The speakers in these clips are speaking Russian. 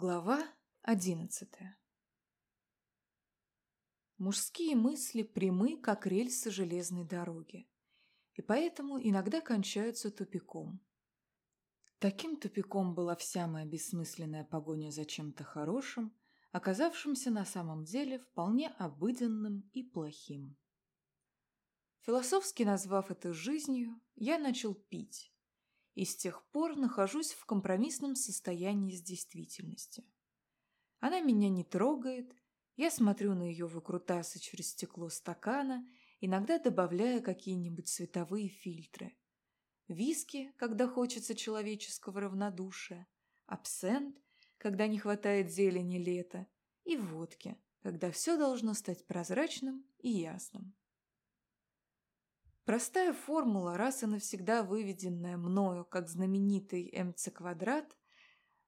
Глава одиннадцатая Мужские мысли прямы, как рельсы железной дороги, и поэтому иногда кончаются тупиком. Таким тупиком была вся моя бессмысленная погоня за чем-то хорошим, оказавшимся на самом деле вполне обыденным и плохим. Философски назвав это жизнью, я начал пить, и с тех пор нахожусь в компромиссном состоянии с действительностью. Она меня не трогает, я смотрю на ее выкрутасы через стекло стакана, иногда добавляя какие-нибудь цветовые фильтры. Виски, когда хочется человеческого равнодушия, абсент, когда не хватает зелени лета, и водки, когда все должно стать прозрачным и ясным. Простая формула, раз и навсегда выведенная мною как знаменитый МЦ квадрат,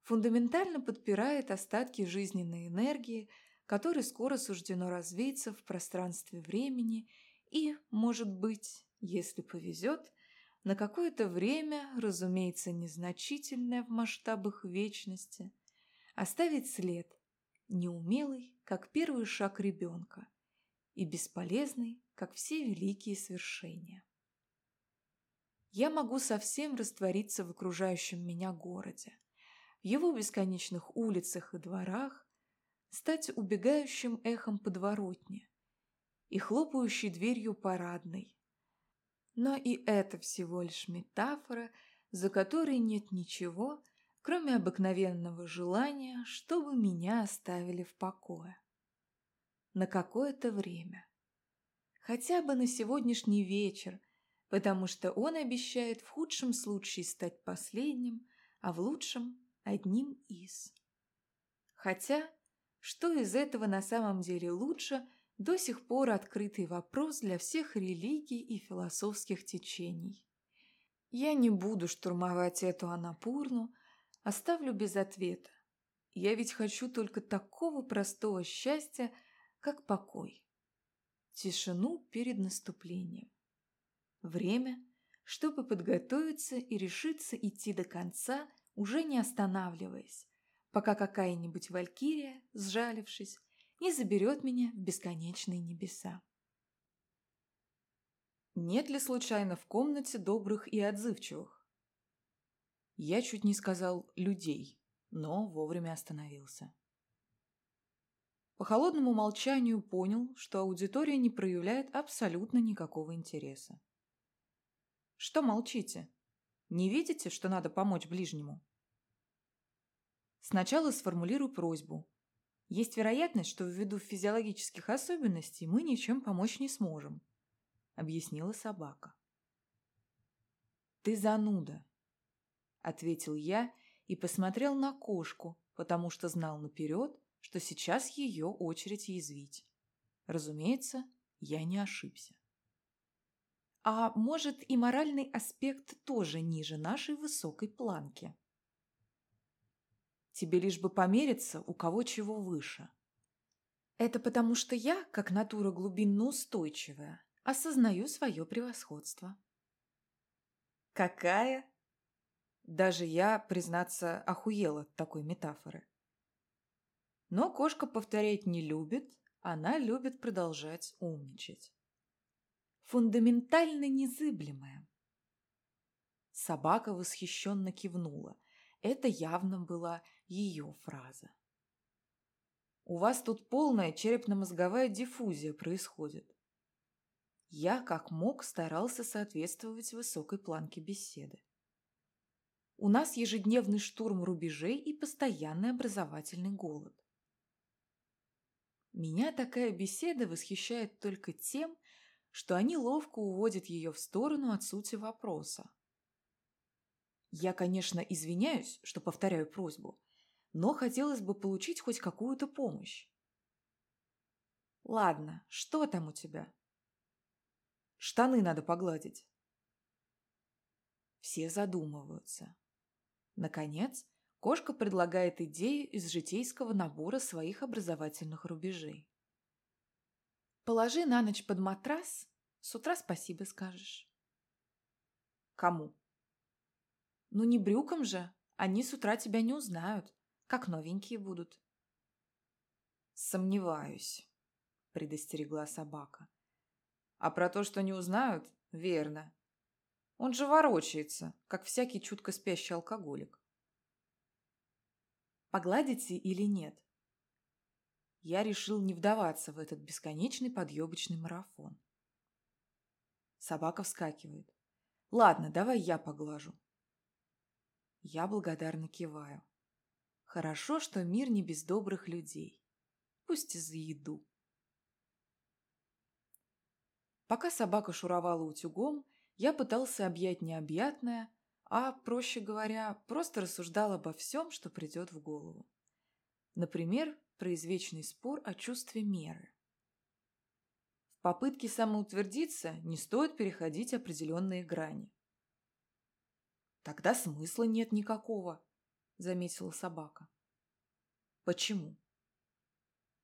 фундаментально подпирает остатки жизненной энергии, которой скоро суждено развеяться в пространстве времени и, может быть, если повезет, на какое-то время, разумеется, незначительное в масштабах вечности, оставить след, неумелый, как первый шаг ребенка, и бесполезный, как все великие свершения. Я могу совсем раствориться в окружающем меня городе, в его бесконечных улицах и дворах, стать убегающим эхом подворотни и хлопающей дверью парадной. Но и это всего лишь метафора, за которой нет ничего, кроме обыкновенного желания, чтобы меня оставили в покое. На какое-то время хотя бы на сегодняшний вечер, потому что он обещает в худшем случае стать последним, а в лучшем – одним из. Хотя, что из этого на самом деле лучше, до сих пор открытый вопрос для всех религий и философских течений. Я не буду штурмовать эту анапурну, оставлю без ответа. Я ведь хочу только такого простого счастья, как покой тишину перед наступлением. Время, чтобы подготовиться и решиться идти до конца, уже не останавливаясь, пока какая-нибудь валькирия, сжалившись, не заберет меня в бесконечные небеса. Нет ли случайно в комнате добрых и отзывчивых? Я чуть не сказал «людей», но вовремя остановился. По холодному молчанию понял, что аудитория не проявляет абсолютно никакого интереса. Что молчите? Не видите, что надо помочь ближнему? Сначала сформулирую просьбу. Есть вероятность, что ввиду физиологических особенностей мы ничем помочь не сможем, объяснила собака. Ты зануда, ответил я и посмотрел на кошку, потому что знал наперед, что сейчас ее очередь язвить. Разумеется, я не ошибся. А может и моральный аспект тоже ниже нашей высокой планки? Тебе лишь бы помериться, у кого чего выше. Это потому что я, как натура глубинно устойчивая, осознаю свое превосходство. Какая? Даже я, признаться, охуела от такой метафоры. Но кошка повторять не любит, она любит продолжать умничать. Фундаментально незыблемая. Собака восхищенно кивнула. Это явно была ее фраза. «У вас тут полная черепно-мозговая диффузия происходит». Я, как мог, старался соответствовать высокой планке беседы. У нас ежедневный штурм рубежей и постоянный образовательный голод. Меня такая беседа восхищает только тем, что они ловко уводят ее в сторону от сути вопроса. Я, конечно, извиняюсь, что повторяю просьбу, но хотелось бы получить хоть какую-то помощь. Ладно, что там у тебя? Штаны надо погладить. Все задумываются. Наконец, Кошка предлагает идею из житейского набора своих образовательных рубежей. Положи на ночь под матрас, с утра спасибо скажешь. Кому? Ну не брюкам же, они с утра тебя не узнают. Как новенькие будут. Сомневаюсь, предостерегла собака. А про то, что не узнают, верно. Он же ворочается, как всякий чутко спящий алкоголик. Погладите или нет? Я решил не вдаваться в этот бесконечный подъебочный марафон. Собака вскакивает. Ладно, давай я поглажу. Я благодарно киваю. Хорошо, что мир не без добрых людей. Пусть и за еду. Пока собака шуровала утюгом, я пытался объять необъятное, а, проще говоря, просто рассуждал обо всем, что придет в голову. Например, про извечный спор о чувстве меры. В попытке самоутвердиться не стоит переходить определенные грани. «Тогда смысла нет никакого», — заметила собака. «Почему?»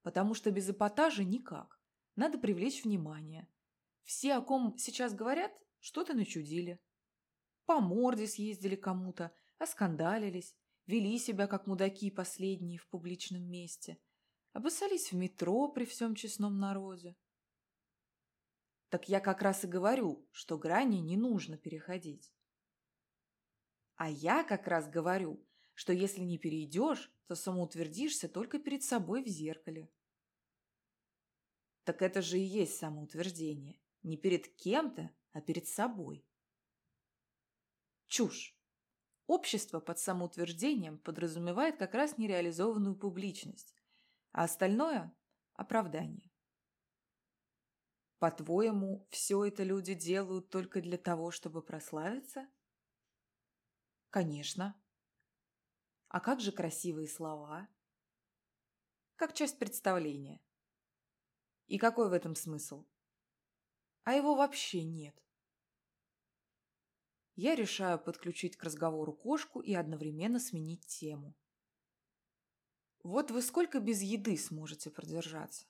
«Потому что без эпатажа никак. Надо привлечь внимание. Все, о ком сейчас говорят, что-то начудили. По морде съездили кому-то, оскандалились, вели себя как мудаки последние в публичном месте, обоссались в метро при всем честном народе. Так я как раз и говорю, что грани не нужно переходить. А я как раз говорю, что если не перейдешь, то самоутвердишься только перед собой в зеркале. Так это же и есть самоутверждение. Не перед кем-то, а перед собой. Чушь. Общество под самоутверждением подразумевает как раз нереализованную публичность, а остальное – оправдание. По-твоему, все это люди делают только для того, чтобы прославиться? Конечно. А как же красивые слова? Как часть представления. И какой в этом смысл? А его вообще нет я решаю подключить к разговору кошку и одновременно сменить тему. Вот вы сколько без еды сможете продержаться?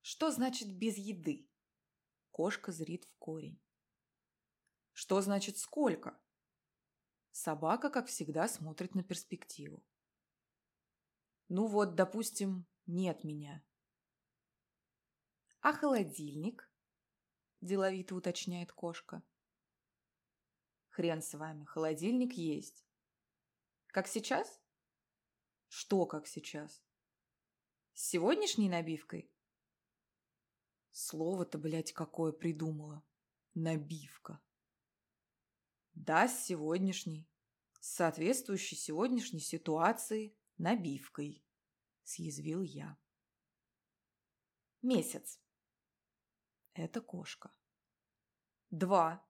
Что значит без еды? Кошка зрит в корень. Что значит сколько? Собака, как всегда, смотрит на перспективу. Ну вот, допустим, нет меня. А холодильник? Деловито уточняет кошка. Хрен с вами, холодильник есть. Как сейчас? Что как сейчас? С сегодняшней набивкой? Слово-то, блядь, какое придумала. Набивка. Да, с сегодняшней. С соответствующей сегодняшней ситуации набивкой. Съязвил я. Месяц. Это кошка. Два.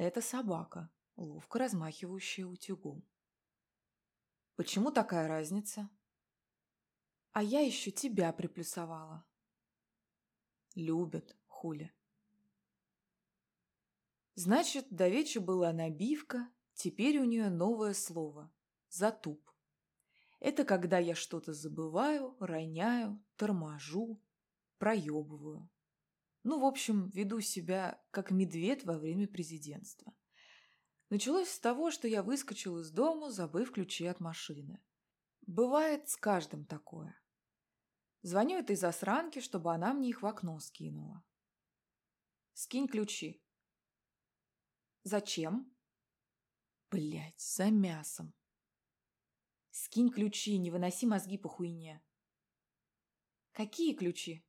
Это собака, ловко размахивающая утюгом. Почему такая разница? А я еще тебя приплюсовала. Любят, хули. Значит, до вечера была набивка, теперь у нее новое слово – затуп. Это когда я что-то забываю, роняю, торможу, проебываю. Ну, в общем, веду себя как медведь во время президентства. Началось с того, что я выскочил из дома, забыв ключи от машины. Бывает с каждым такое. Звоню этой засранке, чтобы она мне их в окно скинула. Скинь ключи. Зачем? Блять, за мясом. Скинь ключи, не выноси мозги по хуйне. Какие ключи?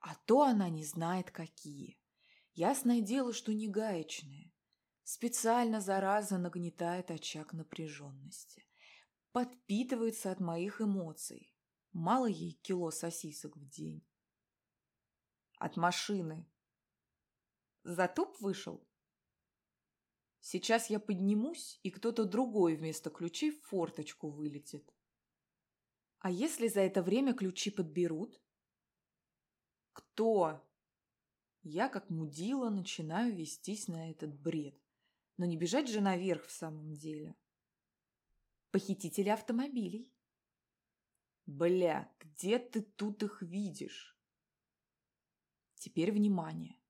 А то она не знает, какие. Ясное дело, что не гаечные. Специально, зараза, нагнетает очаг напряженности. Подпитывается от моих эмоций. Мало ей кило сосисок в день. От машины. Затуп вышел? Сейчас я поднимусь, и кто-то другой вместо ключей в форточку вылетит. А если за это время ключи подберут? Кто? Я, как мудила, начинаю вестись на этот бред. Но не бежать же наверх в самом деле. Похитители автомобилей. Бля, где ты тут их видишь? Теперь внимание.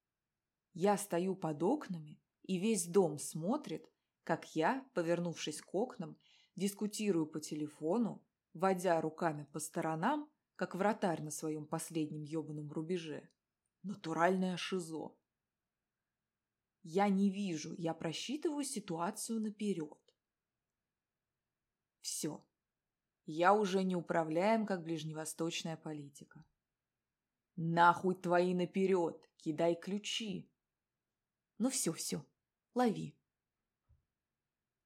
Я стою под окнами, и весь дом смотрит, как я, повернувшись к окнам, дискутирую по телефону, водя руками по сторонам, как вратарь на своем последнем ебаном рубеже. Натуральная шизо. Я не вижу, я просчитываю ситуацию наперед. Все. Я уже не управляем, как ближневосточная политика. Нахуй твои наперед, кидай ключи. Ну все, все, лови.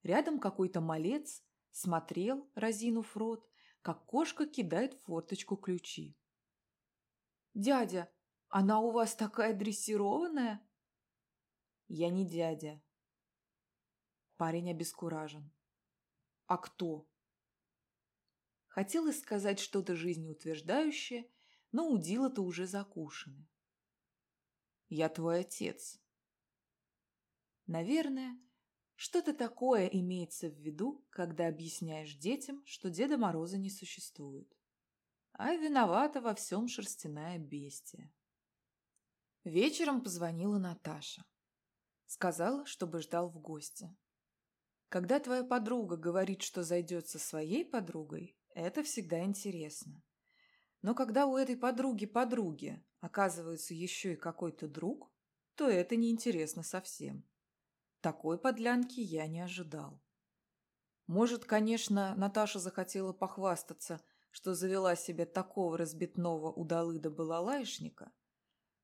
Рядом какой-то малец смотрел, разинув рот, как кошка кидает в форточку ключи. «Дядя, она у вас такая дрессированная?» «Я не дядя». Парень обескуражен. «А кто?» Хотелось сказать что-то жизнеутверждающее, но удила-то уже закушены. «Я твой отец». Наверное, что-то такое имеется в виду, когда объясняешь детям, что Деда Мороза не существует. А виновата во всем шерстяная бестия. Вечером позвонила Наташа. Сказала, чтобы ждал в гости. Когда твоя подруга говорит, что зайдет со своей подругой, это всегда интересно. Но когда у этой подруги-подруги оказывается еще и какой-то друг, то это неинтересно совсем. Такой подлянки я не ожидал. Может, конечно, Наташа захотела похвастаться, что завела себе такого разбитного удалыда-балалайшника.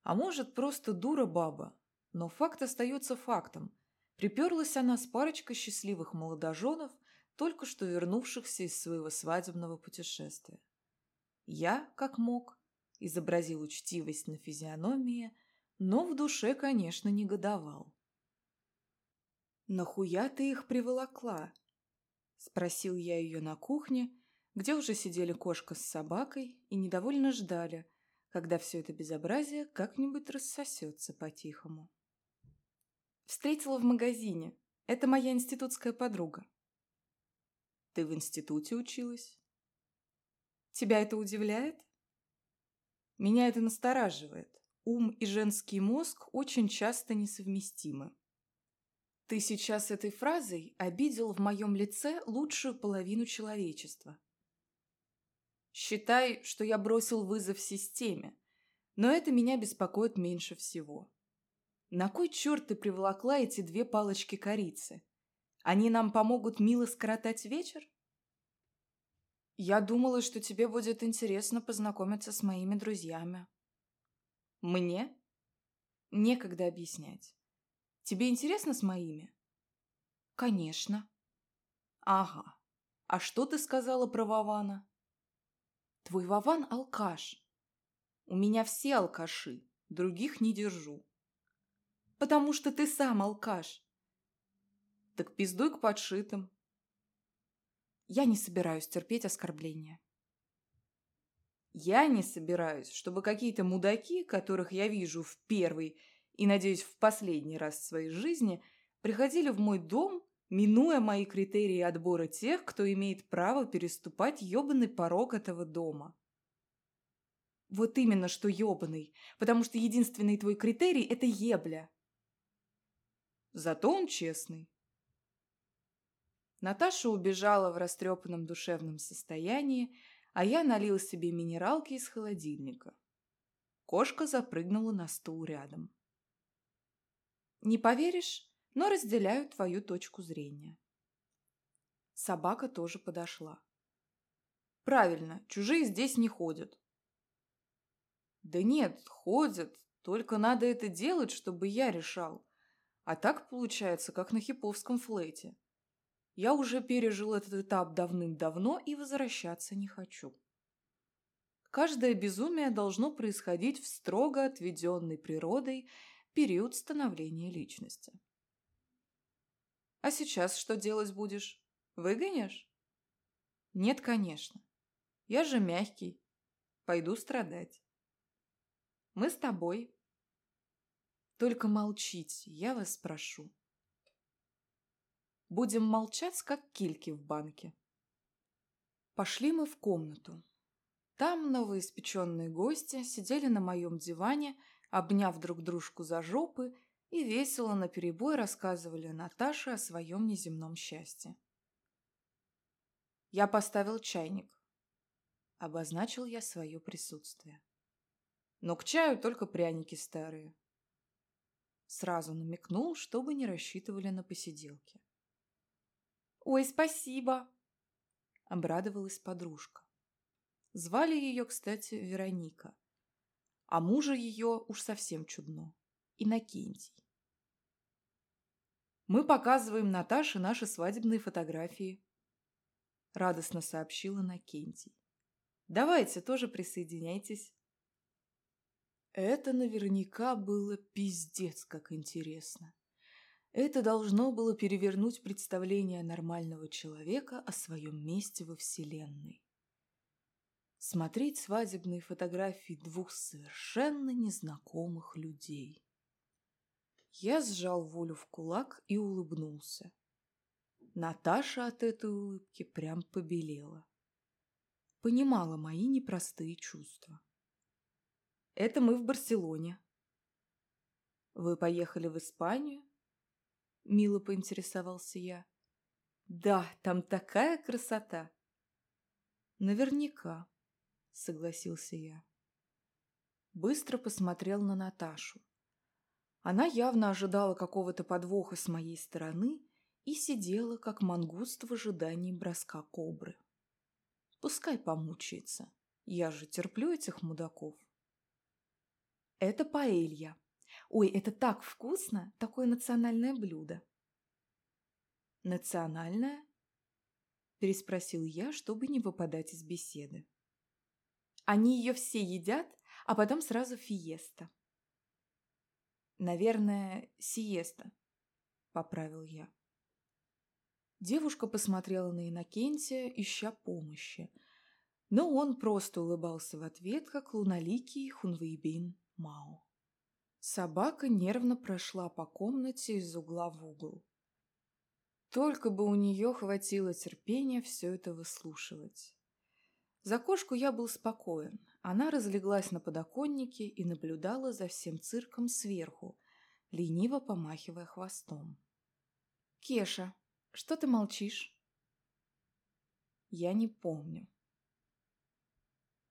А может, просто дура баба. Но факт остается фактом. Приперлась она с парочкой счастливых молодоженов – только что вернувшихся из своего свадебного путешествия. Я, как мог, изобразил учтивость на физиономии, но в душе, конечно, негодовал. «Нахуя ты их приволокла?» — спросил я ее на кухне, где уже сидели кошка с собакой и недовольно ждали, когда все это безобразие как-нибудь рассосется по-тихому. «Встретила в магазине. Это моя институтская подруга», ты в институте училась? Тебя это удивляет? Меня это настораживает. Ум и женский мозг очень часто несовместимы. Ты сейчас этой фразой обидел в моем лице лучшую половину человечества. Считай, что я бросил вызов системе, но это меня беспокоит меньше всего. На кой черт ты приволокла эти две палочки корицы? Они нам помогут мило скоротать вечер? Я думала, что тебе будет интересно познакомиться с моими друзьями. Мне? Некогда объяснять. Тебе интересно с моими? Конечно. Ага. А что ты сказала про Вована? Твой Вован – алкаш. У меня все алкаши, других не держу. Потому что ты сам алкаш. Так пиздуй к подшитым. Я не собираюсь терпеть оскорбления. Я не собираюсь, чтобы какие-то мудаки, которых я вижу в первый и, надеюсь, в последний раз в своей жизни, приходили в мой дом, минуя мои критерии отбора тех, кто имеет право переступать ебаный порог этого дома. Вот именно что ебаный, потому что единственный твой критерий – это ебля. Зато он честный. Наташа убежала в растрепанном душевном состоянии, а я налил себе минералки из холодильника. Кошка запрыгнула на стул рядом. «Не поверишь, но разделяю твою точку зрения». Собака тоже подошла. «Правильно, чужие здесь не ходят». «Да нет, ходят, только надо это делать, чтобы я решал. А так получается, как на хиповском флейте. Я уже пережил этот этап давным-давно и возвращаться не хочу. Каждое безумие должно происходить в строго отведенный природой период становления личности. А сейчас что делать будешь? Выгонишь? Нет, конечно. Я же мягкий. Пойду страдать. Мы с тобой. Только молчите, я вас прошу. Будем молчать, как кильки в банке. Пошли мы в комнату. Там новоиспеченные гости сидели на моем диване, обняв друг дружку за жопы и весело наперебой рассказывали Наташе о своем неземном счастье. Я поставил чайник. Обозначил я свое присутствие. Но к чаю только пряники старые. Сразу намекнул, чтобы не рассчитывали на посиделки. «Ой, спасибо!» — обрадовалась подружка. Звали ее, кстати, Вероника. А мужа ее уж совсем чудно. Иннокентий. «Мы показываем Наташе наши свадебные фотографии», — радостно сообщила Иннокентий. «Давайте тоже присоединяйтесь». Это наверняка было пиздец как интересно. Это должно было перевернуть представление нормального человека о своем месте во Вселенной. Смотреть свадебные фотографии двух совершенно незнакомых людей. Я сжал волю в кулак и улыбнулся. Наташа от этой улыбки прям побелела. Понимала мои непростые чувства. Это мы в Барселоне. Вы поехали в Испанию? Мило поинтересовался я. Да, там такая красота. Наверняка, согласился я. Быстро посмотрел на Наташу. Она явно ожидала какого-то подвоха с моей стороны и сидела, как мангуст в ожидании броска кобры. Пускай помучается. Я же терплю этих мудаков. Это паэлья. Ой, это так вкусно! Такое национальное блюдо. Национальное? Переспросил я, чтобы не выпадать из беседы. Они ее все едят, а потом сразу фиеста. Наверное, сиеста, поправил я. Девушка посмотрела на Иннокентия, ища помощи, но он просто улыбался в ответ, как луналикий хунвейбин Мао. Собака нервно прошла по комнате из угла в угол. Только бы у нее хватило терпения все это выслушивать. За кошку я был спокоен. Она разлеглась на подоконнике и наблюдала за всем цирком сверху, лениво помахивая хвостом. «Кеша, что ты молчишь?» Я не помню.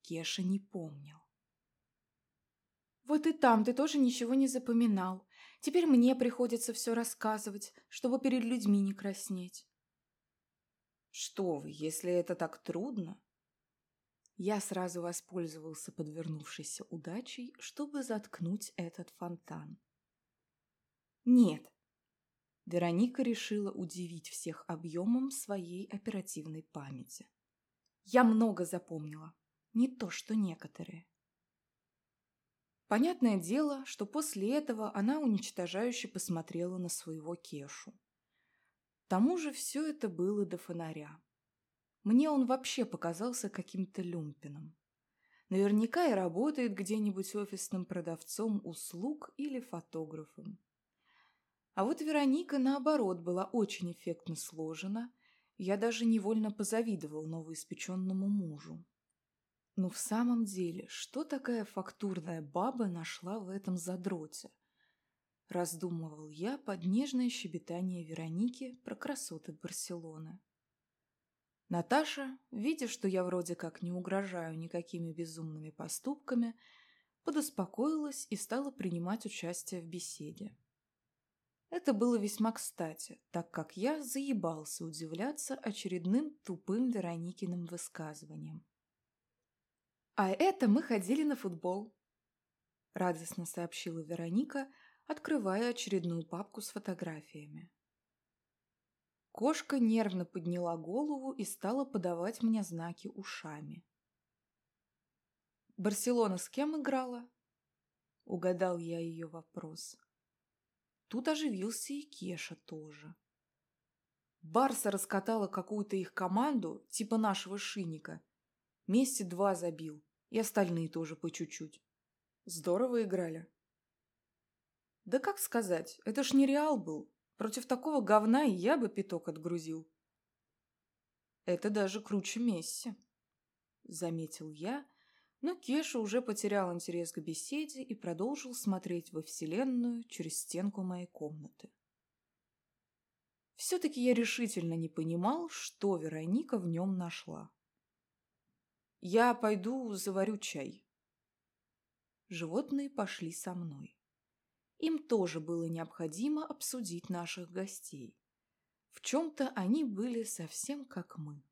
Кеша не помнил. Вот и там ты тоже ничего не запоминал. Теперь мне приходится все рассказывать, чтобы перед людьми не краснеть. Что вы, если это так трудно? Я сразу воспользовался подвернувшейся удачей, чтобы заткнуть этот фонтан. Нет. Вероника решила удивить всех объемом своей оперативной памяти. Я много запомнила, не то что некоторые. Понятное дело, что после этого она уничтожающе посмотрела на своего Кешу. К тому же все это было до фонаря. Мне он вообще показался каким-то люмпином. Наверняка и работает где-нибудь офисным продавцом услуг или фотографом. А вот Вероника, наоборот, была очень эффектно сложена. Я даже невольно позавидовал новоиспеченному мужу. Но в самом деле, что такая фактурная баба нашла в этом задроте? Раздумывал я под нежное щебетание Вероники про красоты Барселоны. Наташа, видя, что я вроде как не угрожаю никакими безумными поступками, подуспокоилась и стала принимать участие в беседе. Это было весьма кстати, так как я заебался удивляться очередным тупым Вероникиным высказыванием. «А это мы ходили на футбол», — радостно сообщила Вероника, открывая очередную папку с фотографиями. Кошка нервно подняла голову и стала подавать мне знаки ушами. «Барселона с кем играла?» — угадал я ее вопрос. Тут оживился и Кеша тоже. Барса раскатала какую-то их команду, типа нашего шинника. Месси два забил, и остальные тоже по чуть-чуть. Здорово играли. Да как сказать, это ж не Реал был. Против такого говна и я бы пяток отгрузил. Это даже круче Месси, заметил я, но Кеша уже потерял интерес к беседе и продолжил смотреть во Вселенную через стенку моей комнаты. Все-таки я решительно не понимал, что Вероника в нем нашла. «Я пойду заварю чай». Животные пошли со мной. Им тоже было необходимо обсудить наших гостей. В чем-то они были совсем как мы.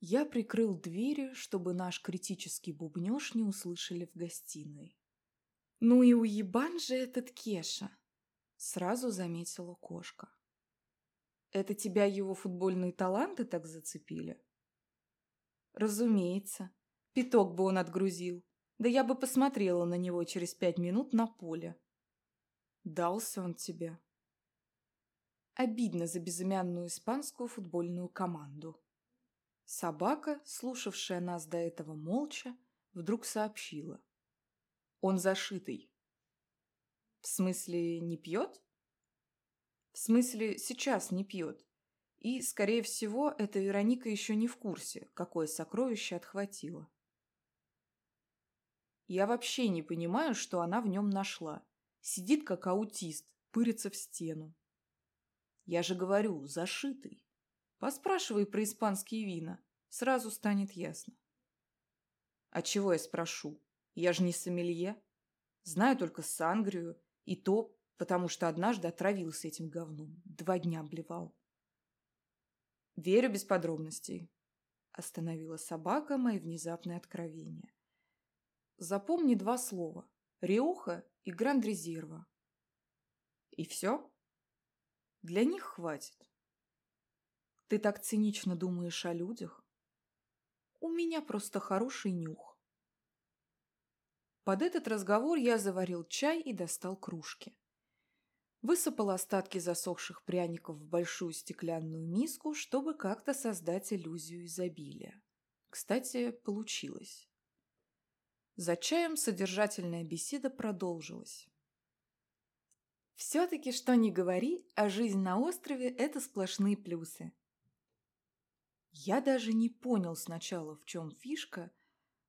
Я прикрыл двери, чтобы наш критический бубнеж не услышали в гостиной. «Ну и уебан же этот Кеша!» Сразу заметила кошка. «Это тебя его футбольные таланты так зацепили?» «Разумеется. Пяток бы он отгрузил. Да я бы посмотрела на него через пять минут на поле. Дался он тебе. Обидно за безымянную испанскую футбольную команду. Собака, слушавшая нас до этого молча, вдруг сообщила. Он зашитый. В смысле, не пьет? В смысле, сейчас не пьет. И, скорее всего, эта Вероника еще не в курсе, какое сокровище отхватила. Я вообще не понимаю, что она в нем нашла. Сидит как аутист, пырится в стену. Я же говорю, зашитый. Поспрашивай про испанские вина. Сразу станет ясно. А чего я спрошу? Я же не сомелье. Знаю только сангрию. И то, потому что однажды отравился этим говном. Два дня обливал. Верю без подробностей. Остановила собака мои внезапные откровения. Запомни два слова. Риоха и Гранд-Резерва. И все? Для них хватит. Ты так цинично думаешь о людях? У меня просто хороший нюх. Под этот разговор я заварил чай и достал кружки. Высыпал остатки засохших пряников в большую стеклянную миску, чтобы как-то создать иллюзию изобилия. Кстати, получилось. За чаем содержательная беседа продолжилась. Все-таки, что ни говори, а жизнь на острове – это сплошные плюсы. Я даже не понял сначала, в чем фишка,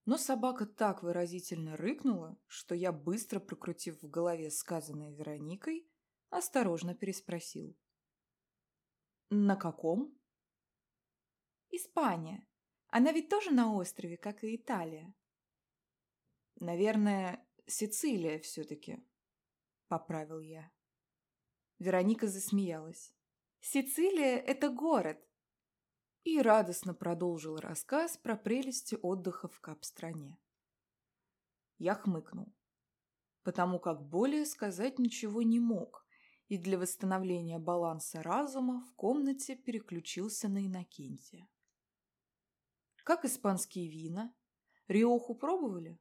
но собака так выразительно рыкнула, что я, быстро прокрутив в голове сказанное Вероникой, осторожно переспросил. «На каком?» «Испания. Она ведь тоже на острове, как и Италия». «Наверное, Сицилия все-таки», — поправил я. Вероника засмеялась. «Сицилия — это город, и радостно продолжил рассказ про прелести отдыха в Кап-стране. Я хмыкнул, потому как более сказать ничего не мог, и для восстановления баланса разума в комнате переключился на Иннокентия. «Как испанские вина? Риоху пробовали?»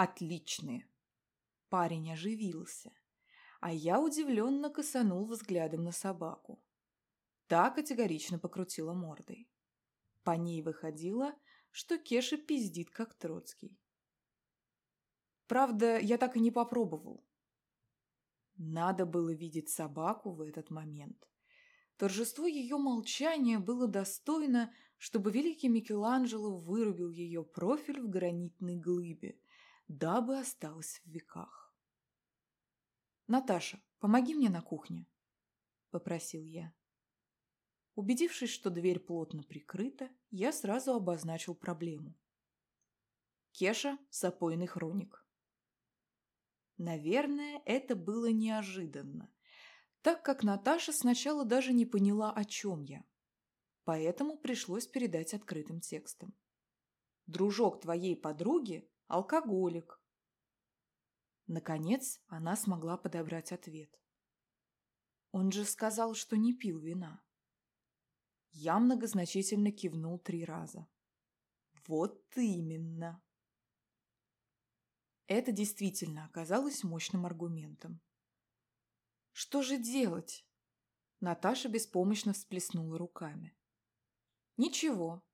«Отличные!» Парень оживился, а я удивленно косанул взглядом на собаку. Та категорично покрутила мордой. По ней выходило, что Кеша пиздит, как Троцкий. Правда, я так и не попробовал. Надо было видеть собаку в этот момент. Торжество ее молчания было достойно, чтобы великий Микеланджело вырубил ее профиль в гранитной глыбе, дабы осталось в веках. «Наташа, помоги мне на кухне», — попросил я. Убедившись, что дверь плотно прикрыта, я сразу обозначил проблему. Кеша – запойный хроник. Наверное, это было неожиданно, так как Наташа сначала даже не поняла, о чем я. Поэтому пришлось передать открытым текстом. «Дружок твоей подруги – алкоголик». Наконец, она смогла подобрать ответ. Он же сказал, что не пил вина. Я многозначительно кивнул три раза. Вот именно. Это действительно оказалось мощным аргументом. Что же делать? Наташа беспомощно всплеснула руками. Ничего.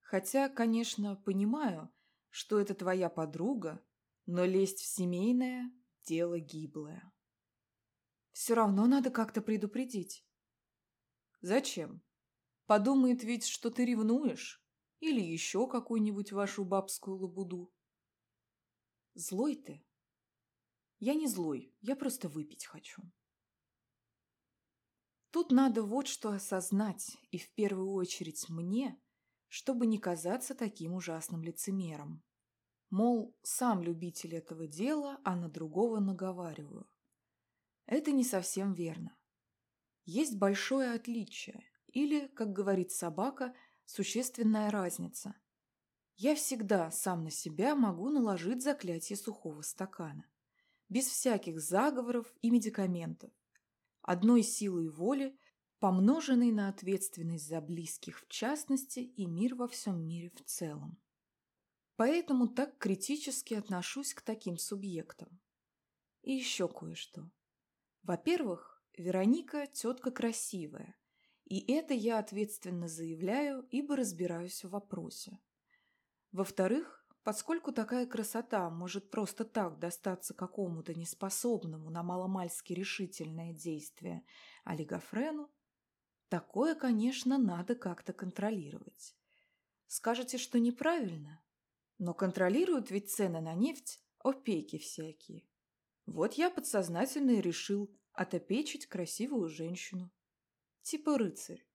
Хотя, конечно, понимаю, что это твоя подруга, но лезть в семейное – дело гиблое. Все равно надо как-то предупредить. Зачем? Подумает ведь, что ты ревнуешь. Или еще какую-нибудь вашу бабскую лабуду. Злой ты? Я не злой, я просто выпить хочу. Тут надо вот что осознать, и в первую очередь мне, чтобы не казаться таким ужасным лицемером. Мол, сам любитель этого дела, а на другого наговариваю. Это не совсем верно. Есть большое отличие, или, как говорит собака, существенная разница. Я всегда сам на себя могу наложить заклятие сухого стакана, без всяких заговоров и медикаментов, одной силой воли, помноженной на ответственность за близких в частности и мир во всем мире в целом. Поэтому так критически отношусь к таким субъектам. И еще кое-что. Во-первых, Вероника – тетка красивая, и это я ответственно заявляю, ибо разбираюсь в вопросе. Во-вторых, поскольку такая красота может просто так достаться какому-то неспособному на маломальски решительное действие олигофрену, такое, конечно, надо как-то контролировать. Скажете, что неправильно? Но контролируют ведь цены на нефть опеки всякие. Вот я подсознательно и решил отопечить красивую женщину. Типа рыцарь.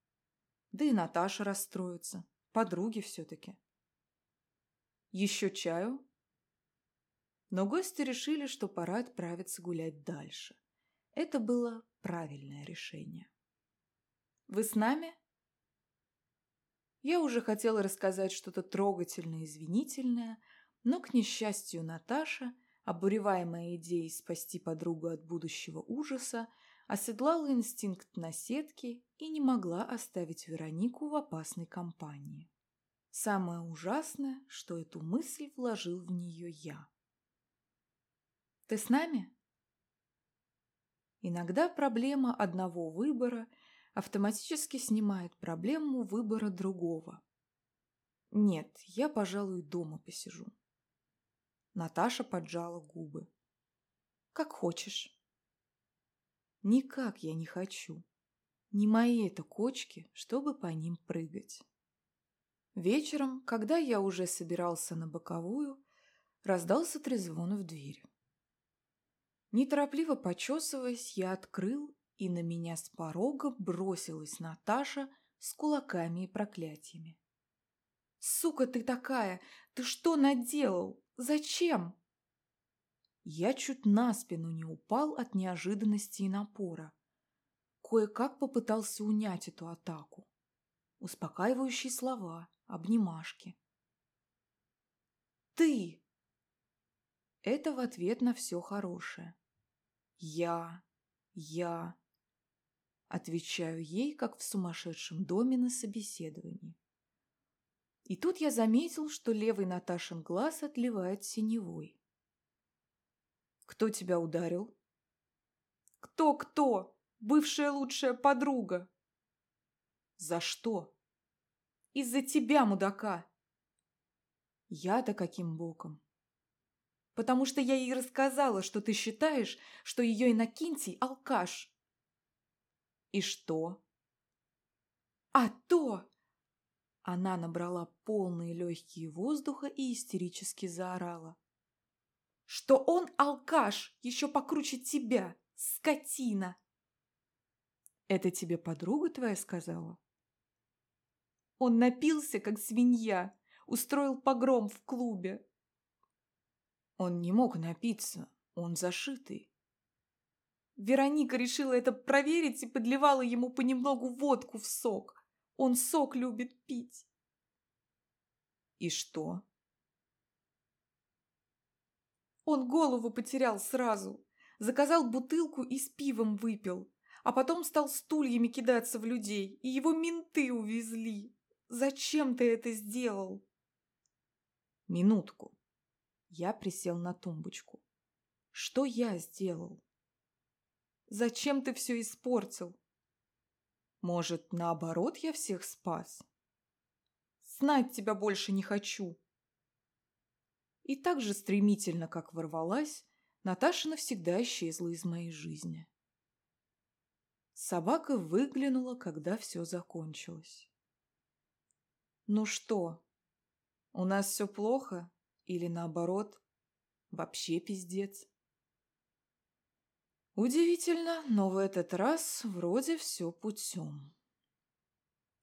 Да и Наташа расстроится. Подруги все-таки. Еще чаю? Но гости решили, что пора отправиться гулять дальше. Это было правильное решение. «Вы с нами?» Я уже хотела рассказать что-то трогательное извинительное, но, к несчастью, Наташа, обуреваемая идеей спасти подругу от будущего ужаса, оседлала инстинкт наседки и не могла оставить Веронику в опасной компании. Самое ужасное, что эту мысль вложил в нее я. «Ты с нами?» Иногда проблема одного выбора автоматически снимает проблему выбора другого. Нет, я, пожалуй, дома посижу. Наташа поджала губы. Как хочешь. Никак я не хочу. Не мои это кочки, чтобы по ним прыгать. Вечером, когда я уже собирался на боковую, раздался трезвон в дверь. Неторопливо почесываясь, я открыл, и на меня с порога бросилась Наташа с кулаками и проклятиями. «Сука ты такая! Ты что наделал? Зачем?» Я чуть на спину не упал от неожиданности и напора. Кое-как попытался унять эту атаку. Успокаивающие слова, обнимашки. «Ты!» Это в ответ на все хорошее. «Я, я...» Отвечаю ей, как в сумасшедшем доме на собеседовании. И тут я заметил, что левый Наташин глаз отливает синевой. «Кто тебя ударил?» «Кто-кто? Бывшая лучшая подруга!» «За что?» Из-за тебя, мудака!» «Я-то каким боком?» «Потому что я ей рассказала, что ты считаешь, что ее Иннокентий – алкаш». «И что?» «А то!» Она набрала полные легкие воздуха и истерически заорала. «Что он алкаш, еще покруче тебя, скотина!» «Это тебе подруга твоя сказала?» Он напился, как свинья, устроил погром в клубе. Он не мог напиться, он зашитый. Вероника решила это проверить и подливала ему понемногу водку в сок. Он сок любит пить. И что? Он голову потерял сразу. Заказал бутылку и с пивом выпил. А потом стал стульями кидаться в людей, и его менты увезли. Зачем ты это сделал? Минутку. Я присел на тумбочку. Что я сделал? Зачем ты все испортил? Может, наоборот, я всех спас? Знать тебя больше не хочу. И так же стремительно, как ворвалась, Наташа навсегда исчезла из моей жизни. Собака выглянула, когда все закончилось. Ну что, у нас все плохо? Или наоборот, вообще пиздец? Удивительно, но в этот раз вроде все путем.